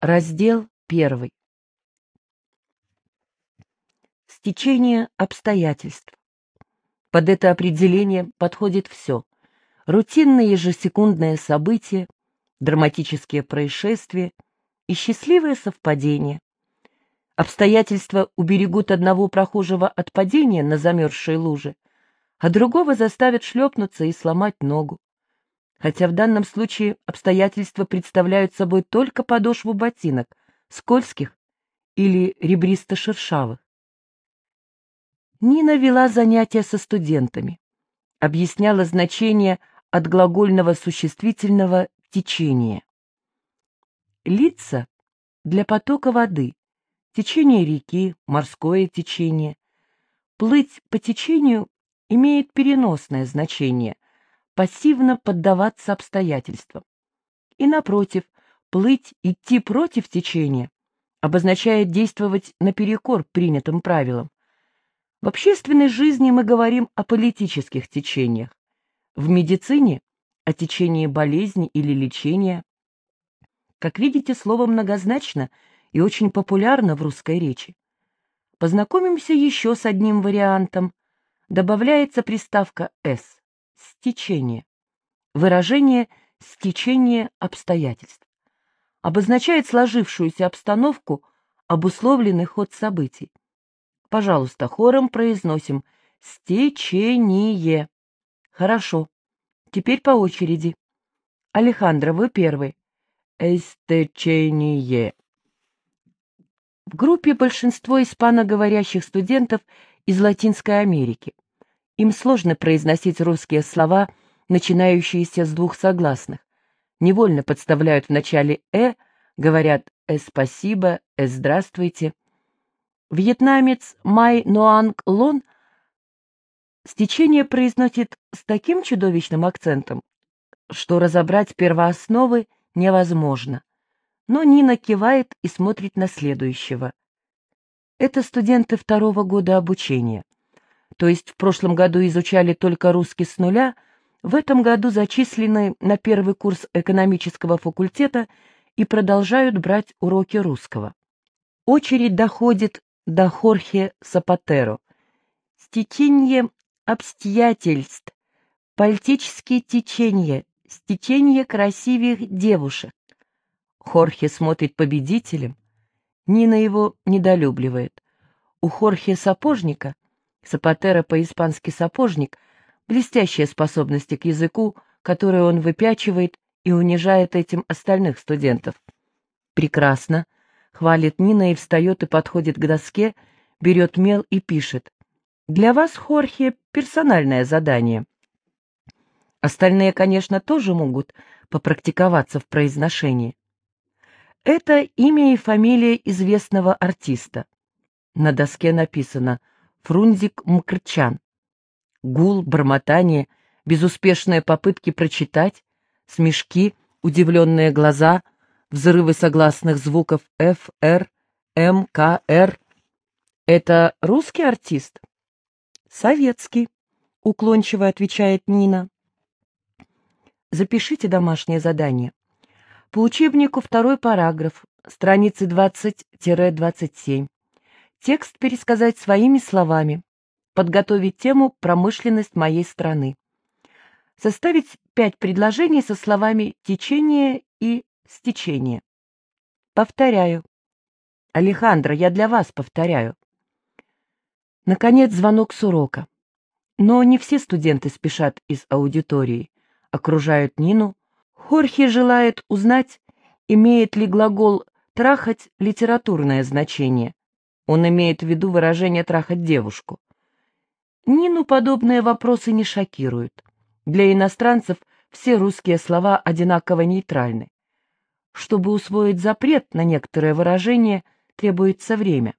Раздел первый. Стечение обстоятельств. Под это определение подходит все. Рутинные ежесекундные события, драматические происшествия и счастливые совпадения. Обстоятельства уберегут одного прохожего от падения на замерзшей луже, а другого заставят шлепнуться и сломать ногу хотя в данном случае обстоятельства представляют собой только подошву ботинок, скользких или ребристо-шершавых. Нина вела занятия со студентами, объясняла значение от глагольного существительного «течение». Лица для потока воды, течение реки, морское течение. Плыть по течению имеет переносное значение – пассивно поддаваться обстоятельствам. И напротив, плыть, идти против течения обозначает действовать наперекор принятым правилам. В общественной жизни мы говорим о политических течениях, в медицине – о течении болезни или лечения. Как видите, слово многозначно и очень популярно в русской речи. Познакомимся еще с одним вариантом. Добавляется приставка «с» стечение. Выражение «стечение обстоятельств» обозначает сложившуюся обстановку, обусловленный ход событий. Пожалуйста, хором произносим «стечение». Хорошо. Теперь по очереди. Алехандро, вы первый. «Эстечение». В группе большинство испаноговорящих студентов из Латинской Америки. Им сложно произносить русские слова, начинающиеся с двух согласных. Невольно подставляют в начале «э», говорят «э спасибо», «э здравствуйте». Вьетнамец Май Ноанг Лон стечение произносит с таким чудовищным акцентом, что разобрать первоосновы невозможно. Но Нина кивает и смотрит на следующего. Это студенты второго года обучения то есть в прошлом году изучали только русский с нуля, в этом году зачислены на первый курс экономического факультета и продолжают брать уроки русского. Очередь доходит до Хорхе Сапатеро. Стечение обстоятельств, политические течения, стечение красивых девушек. Хорхе смотрит победителем. Нина его недолюбливает. У Хорхе Сапожника — Сапатера по-испански сапожник, блестящие способности к языку, которые он выпячивает и унижает этим остальных студентов. «Прекрасно», — хвалит Нина и встает и подходит к доске, берет мел и пишет. «Для вас, Хорхе, персональное задание». Остальные, конечно, тоже могут попрактиковаться в произношении. Это имя и фамилия известного артиста. На доске написано Фрунзик Мкрчан. Гул, бормотание, безуспешные попытки прочитать, смешки, удивленные глаза, взрывы согласных звуков Ф, Р, М, К, Р. Это русский артист? Советский, уклончиво отвечает Нина. Запишите домашнее задание. По учебнику второй параграф, страницы 20-27. Текст пересказать своими словами. Подготовить тему «Промышленность моей страны». Составить пять предложений со словами «течение» и «стечение». Повторяю. Алехандро, я для вас повторяю. Наконец, звонок с урока. Но не все студенты спешат из аудитории. Окружают Нину. Хорхе желает узнать, имеет ли глагол «трахать» литературное значение. Он имеет в виду выражение «трахать девушку». Нину подобные вопросы не шокируют. Для иностранцев все русские слова одинаково нейтральны. Чтобы усвоить запрет на некоторые выражения, требуется время.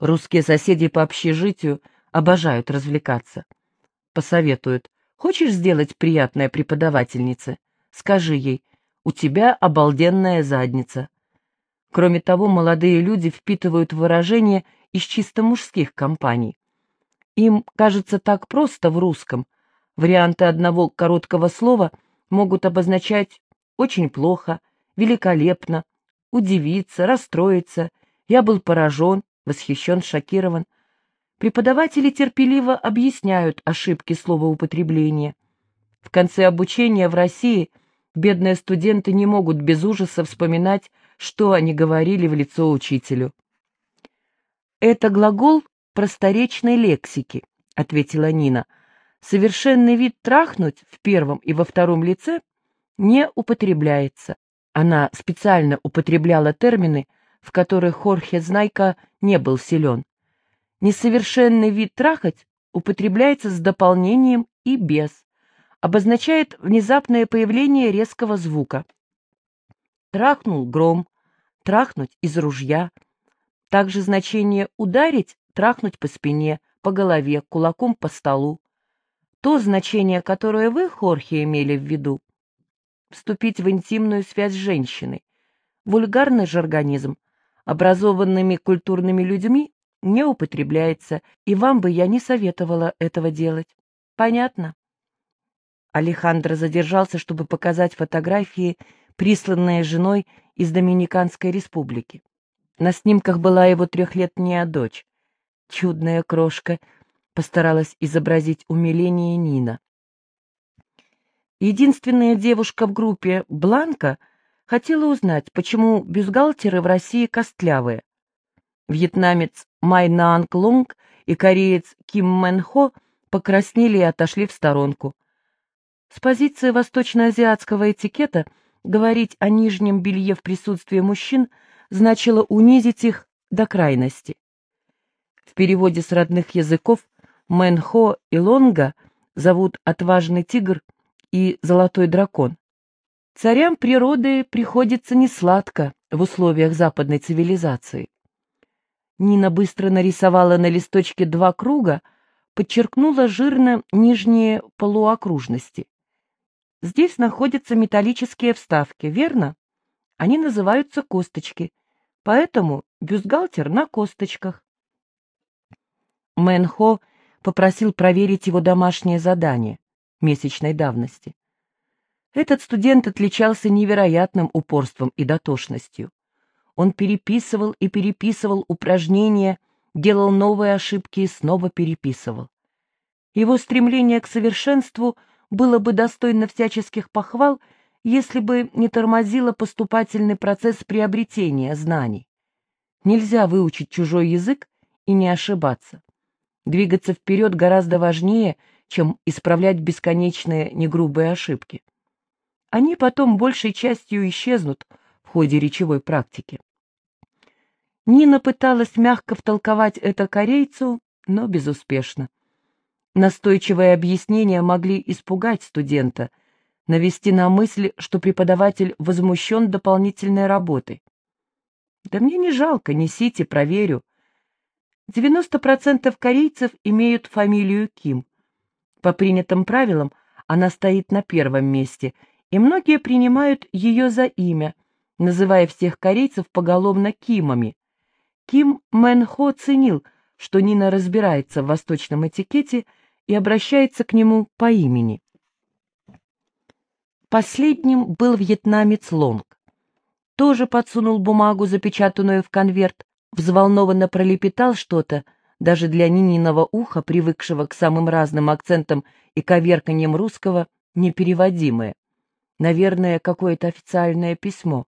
Русские соседи по общежитию обожают развлекаться. Посоветуют, хочешь сделать приятное преподавательнице? Скажи ей, у тебя обалденная задница. Кроме того, молодые люди впитывают выражения из чисто мужских компаний. Им кажется так просто в русском. Варианты одного короткого слова могут обозначать «очень плохо», «великолепно», удивиться, расстроиться. Я был поражен, восхищен, шокирован. Преподаватели терпеливо объясняют ошибки словоупотребления. В конце обучения в России бедные студенты не могут без ужаса вспоминать, что они говорили в лицо учителю. «Это глагол просторечной лексики», — ответила Нина. «Совершенный вид «трахнуть» в первом и во втором лице не употребляется. Она специально употребляла термины, в которых Хорхе Знайка не был силен. Несовершенный вид «трахать» употребляется с дополнением и без, обозначает внезапное появление резкого звука. Трахнул гром, трахнуть из ружья. Также значение «ударить» — трахнуть по спине, по голове, кулаком по столу. То значение, которое вы, Хорхе, имели в виду, вступить в интимную связь с женщиной. Вульгарный же организм, образованными культурными людьми, не употребляется, и вам бы я не советовала этого делать. Понятно? Алехандро задержался, чтобы показать фотографии, присланные женой из Доминиканской республики. На снимках была его трехлетняя дочь. Чудная крошка, постаралась изобразить умиление Нина. Единственная девушка в группе, Бланка, хотела узнать, почему бюстгальтеры в России костлявые. Вьетнамец Май Наанг Лунг и кореец Ким Мэн Хо покраснели и отошли в сторонку. С позиции восточноазиатского этикета говорить о нижнем белье в присутствии мужчин значило унизить их до крайности. В переводе с родных языков Мэн Хо и Лонга зовут «отважный тигр» и «Золотой дракон». Царям природы приходится несладко в условиях западной цивилизации. Нина быстро нарисовала на листочке два круга, подчеркнула жирно нижние полуокружности. Здесь находятся металлические вставки, верно? Они называются косточки, поэтому бюстгальтер на косточках. Мэнхо попросил проверить его домашнее задание месячной давности. Этот студент отличался невероятным упорством и дотошностью. Он переписывал и переписывал упражнения, делал новые ошибки и снова переписывал. Его стремление к совершенству было бы достойно всяческих похвал, если бы не тормозило поступательный процесс приобретения знаний. Нельзя выучить чужой язык и не ошибаться. Двигаться вперед гораздо важнее, чем исправлять бесконечные негрубые ошибки. Они потом большей частью исчезнут в ходе речевой практики. Нина пыталась мягко втолковать это корейцу, но безуспешно. Настойчивые объяснения могли испугать студента, навести на мысль, что преподаватель возмущен дополнительной работой. «Да мне не жалко, несите, проверю». 90% корейцев имеют фамилию Ким. По принятым правилам она стоит на первом месте, и многие принимают ее за имя, называя всех корейцев поголовно Кимами. Ким Мэн Хо ценил, что Нина разбирается в восточном этикете и обращается к нему по имени. Последним был вьетнамец Лонг. Тоже подсунул бумагу, запечатанную в конверт, взволнованно пролепетал что-то, даже для Нининого уха, привыкшего к самым разным акцентам и коверканьям русского, непереводимое. Наверное, какое-то официальное письмо.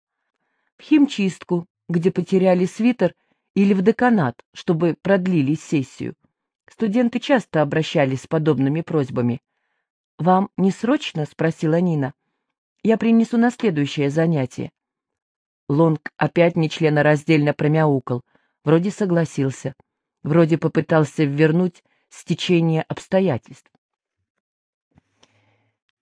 В химчистку, где потеряли свитер, или в деканат, чтобы продлили сессию. Студенты часто обращались с подобными просьбами. «Вам не срочно?» — спросила Нина. «Я принесу на следующее занятие». Лонг опять нечленораздельно промяукал. Вроде согласился вроде попытался вернуть стечение обстоятельств.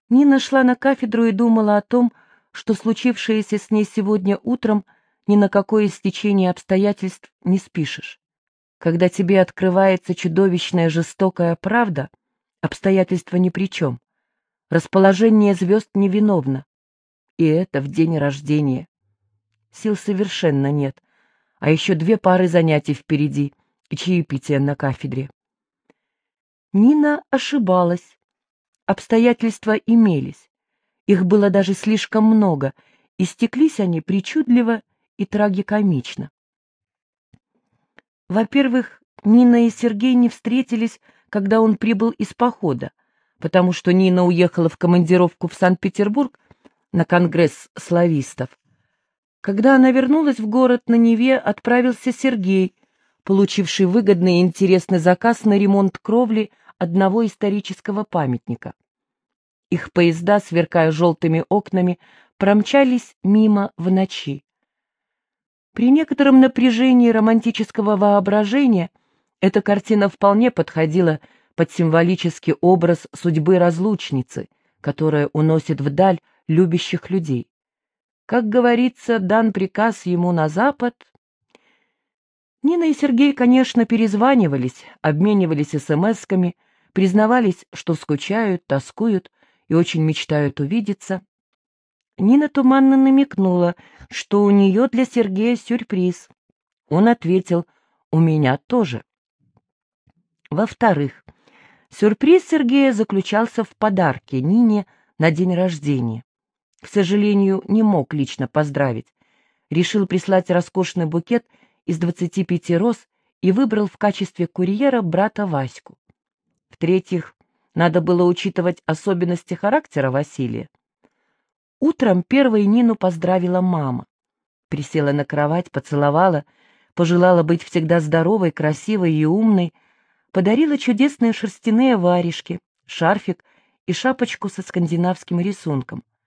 Нина шла на кафедру и думала о том, что случившееся с ней сегодня утром ни на какое стечение обстоятельств не спишешь. Когда тебе открывается чудовищная жестокая правда, обстоятельства ни при чем. Расположение звезд невиновно. И это в день рождения. Сил совершенно нет, а еще две пары занятий впереди — и чаепития на кафедре. Нина ошибалась. Обстоятельства имелись. Их было даже слишком много, и стеклись они причудливо и трагикомично. Во-первых, Нина и Сергей не встретились, когда он прибыл из похода, потому что Нина уехала в командировку в Санкт-Петербург на конгресс славистов. Когда она вернулась в город, на Неве отправился Сергей, получивший выгодный и интересный заказ на ремонт кровли одного исторического памятника. Их поезда, сверкая желтыми окнами, промчались мимо в ночи. При некотором напряжении романтического воображения эта картина вполне подходила под символический образ судьбы разлучницы, которая уносит вдаль любящих людей. Как говорится, дан приказ ему на запад. Нина и Сергей, конечно, перезванивались, обменивались смс-ками, признавались, что скучают, тоскуют и очень мечтают увидеться. Нина туманно намекнула, что у нее для Сергея сюрприз. Он ответил, у меня тоже. Во-вторых, сюрприз Сергея заключался в подарке Нине на день рождения. К сожалению, не мог лично поздравить. Решил прислать роскошный букет из 25 роз и выбрал в качестве курьера брата Ваську. В-третьих, надо было учитывать особенности характера Василия. Утром первой Нину поздравила мама. Присела на кровать, поцеловала, пожелала быть всегда здоровой, красивой и умной, подарила чудесные шерстяные варежки, шарфик и шапочку со скандинавским рисунком —